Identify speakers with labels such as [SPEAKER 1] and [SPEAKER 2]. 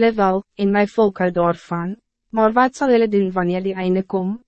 [SPEAKER 1] Level, en mijn volk hou daarvan, maar wat zal hulle doen wanneer die einde komt?